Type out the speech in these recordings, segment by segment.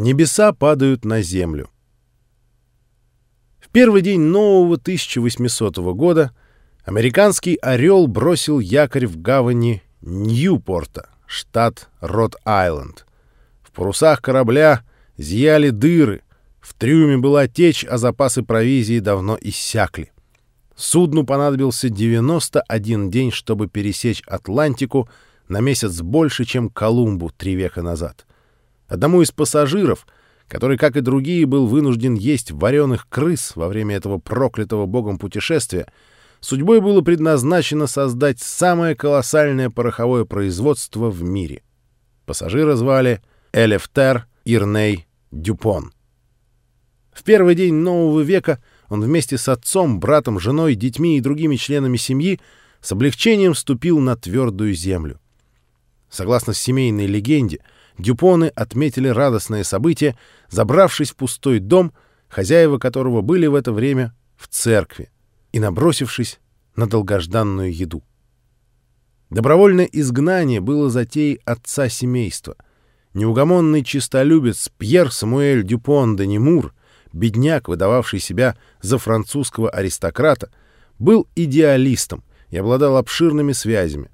Небеса падают на землю. В первый день нового 1800 года американский «Орел» бросил якорь в гавани Ньюпорта, штат Рот-Айленд. В парусах корабля зияли дыры, в трюме была течь, а запасы провизии давно иссякли. Судну понадобился 91 день, чтобы пересечь Атлантику на месяц больше, чем Колумбу три века назад. Одному из пассажиров, который, как и другие, был вынужден есть вареных крыс во время этого проклятого богом путешествия, судьбой было предназначено создать самое колоссальное пороховое производство в мире. Пассажира звали Элефтер Ирней Дюпон. В первый день нового века он вместе с отцом, братом, женой, детьми и другими членами семьи с облегчением ступил на твердую землю. Согласно семейной легенде, Дюпоны отметили радостное событие, забравшись в пустой дом, хозяева которого были в это время в церкви, и набросившись на долгожданную еду. Добровольное изгнание было затеей отца семейства. Неугомонный чистолюбец Пьер Самуэль Дюпон де Немур, бедняк, выдававший себя за французского аристократа, был идеалистом и обладал обширными связями.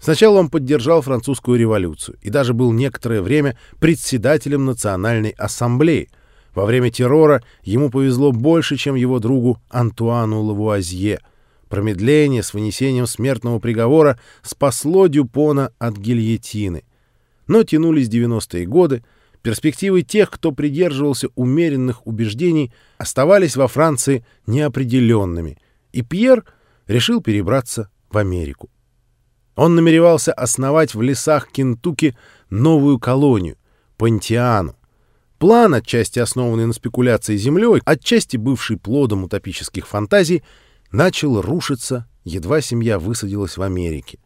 Сначала он поддержал французскую революцию и даже был некоторое время председателем Национальной ассамблеи. Во время террора ему повезло больше, чем его другу Антуану Лавуазье. Промедление с вынесением смертного приговора спасло Дюпона от гильотины. Но тянулись 90-е годы, перспективы тех, кто придерживался умеренных убеждений, оставались во Франции неопределенными, и Пьер решил перебраться в Америку. Он намеревался основать в лесах Кентукки новую колонию — Пантиану. План, отчасти основанный на спекуляции землей, отчасти бывший плодом утопических фантазий, начал рушиться, едва семья высадилась в Америке.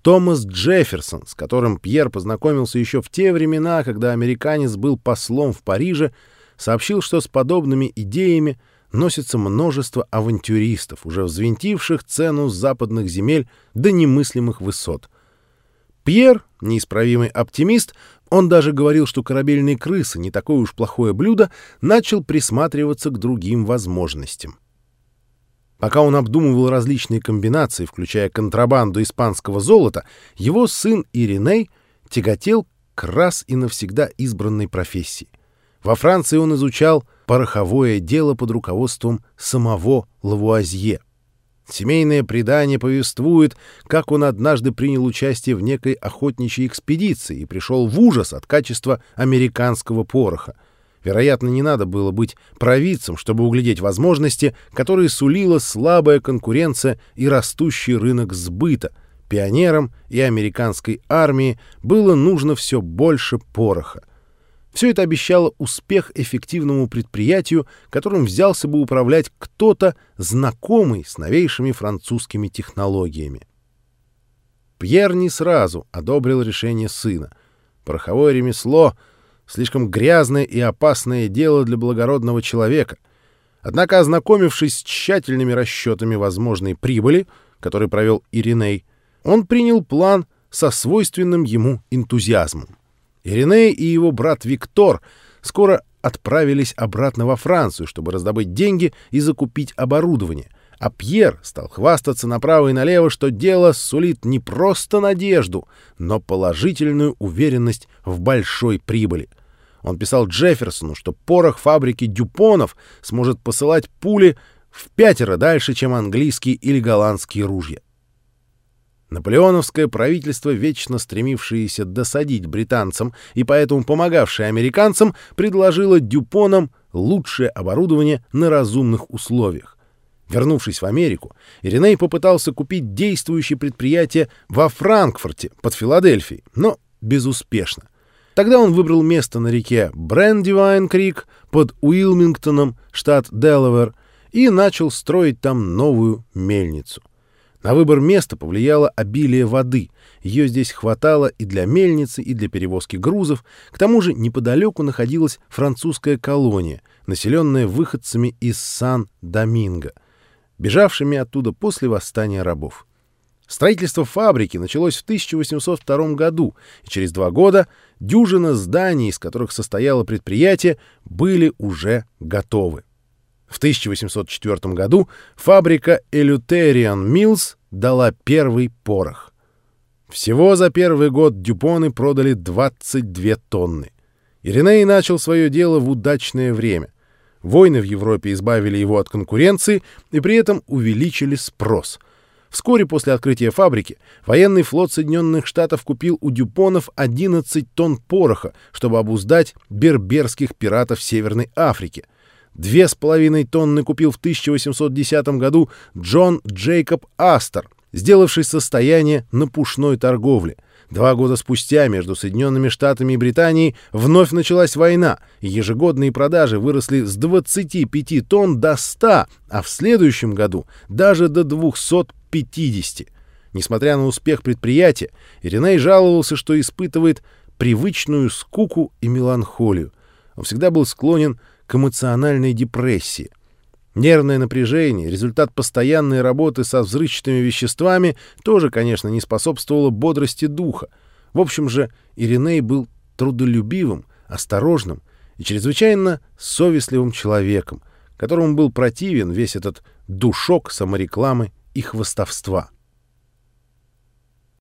Томас Джефферсон, с которым Пьер познакомился еще в те времена, когда американец был послом в Париже, сообщил, что с подобными идеями — носится множество авантюристов, уже взвинтивших цену западных земель до немыслимых высот. Пьер, неисправимый оптимист, он даже говорил, что корабельные крысы не такое уж плохое блюдо, начал присматриваться к другим возможностям. Пока он обдумывал различные комбинации, включая контрабанду испанского золота, его сын Ириней тяготел к раз и навсегда избранной профессии. Во Франции он изучал пороховое дело под руководством самого Лавуазье. Семейное предание повествует, как он однажды принял участие в некой охотничьей экспедиции и пришел в ужас от качества американского пороха. Вероятно, не надо было быть провидцем, чтобы углядеть возможности, которые сулила слабая конкуренция и растущий рынок сбыта. Пионерам и американской армии было нужно все больше пороха. Все это обещало успех эффективному предприятию, которым взялся бы управлять кто-то, знакомый с новейшими французскими технологиями. Пьер не сразу одобрил решение сына. Пороховое ремесло — слишком грязное и опасное дело для благородного человека. Однако, ознакомившись с тщательными расчетами возможной прибыли, который провел Ириней, он принял план со свойственным ему энтузиазмом. Ириней и его брат Виктор скоро отправились обратно во Францию, чтобы раздобыть деньги и закупить оборудование, а Пьер стал хвастаться направо и налево, что дело сулит не просто надежду, но положительную уверенность в большой прибыли. Он писал Джефферсону, что порох фабрики Дюпонов сможет посылать пули в пятеро дальше, чем английские или голландские ружья. Наполеоновское правительство, вечно стремившееся досадить британцам и поэтому помогавшее американцам, предложило Дюпонам лучшее оборудование на разумных условиях. Вернувшись в Америку, Ириней попытался купить действующее предприятие во Франкфурте под Филадельфией, но безуспешно. Тогда он выбрал место на реке Брендивайн-Крик под Уилмингтоном, штат Делавэр, и начал строить там новую мельницу. На выбор места повлияло обилие воды. Ее здесь хватало и для мельницы, и для перевозки грузов. К тому же неподалеку находилась французская колония, населенная выходцами из Сан-Доминго, бежавшими оттуда после восстания рабов. Строительство фабрики началось в 1802 году, и через два года дюжина зданий, из которых состояло предприятие, были уже готовы. В 1804 году фабрика Eleutherian Mills дала первый порох. Всего за первый год дюпоны продали 22 тонны. Ириней начал свое дело в удачное время. Войны в Европе избавили его от конкуренции и при этом увеличили спрос — Вскоре после открытия фабрики военный флот Соединенных Штатов купил у дюпонов 11 тонн пороха, чтобы обуздать берберских пиратов Северной Африки. Две с половиной тонны купил в 1810 году Джон Джейкоб Астер, сделавший состояние на пушной торговле — Два года спустя между Соединенными Штатами и Британией вновь началась война, ежегодные продажи выросли с 25 тонн до 100, а в следующем году даже до 250. Несмотря на успех предприятия, Ириней жаловался, что испытывает привычную скуку и меланхолию. Он всегда был склонен к эмоциональной депрессии — Нервное напряжение, результат постоянной работы со взрывчатыми веществами, тоже, конечно, не способствовало бодрости духа. В общем же, Ириней был трудолюбивым, осторожным и чрезвычайно совестливым человеком, которому был противен весь этот душок саморекламы и хвостовства.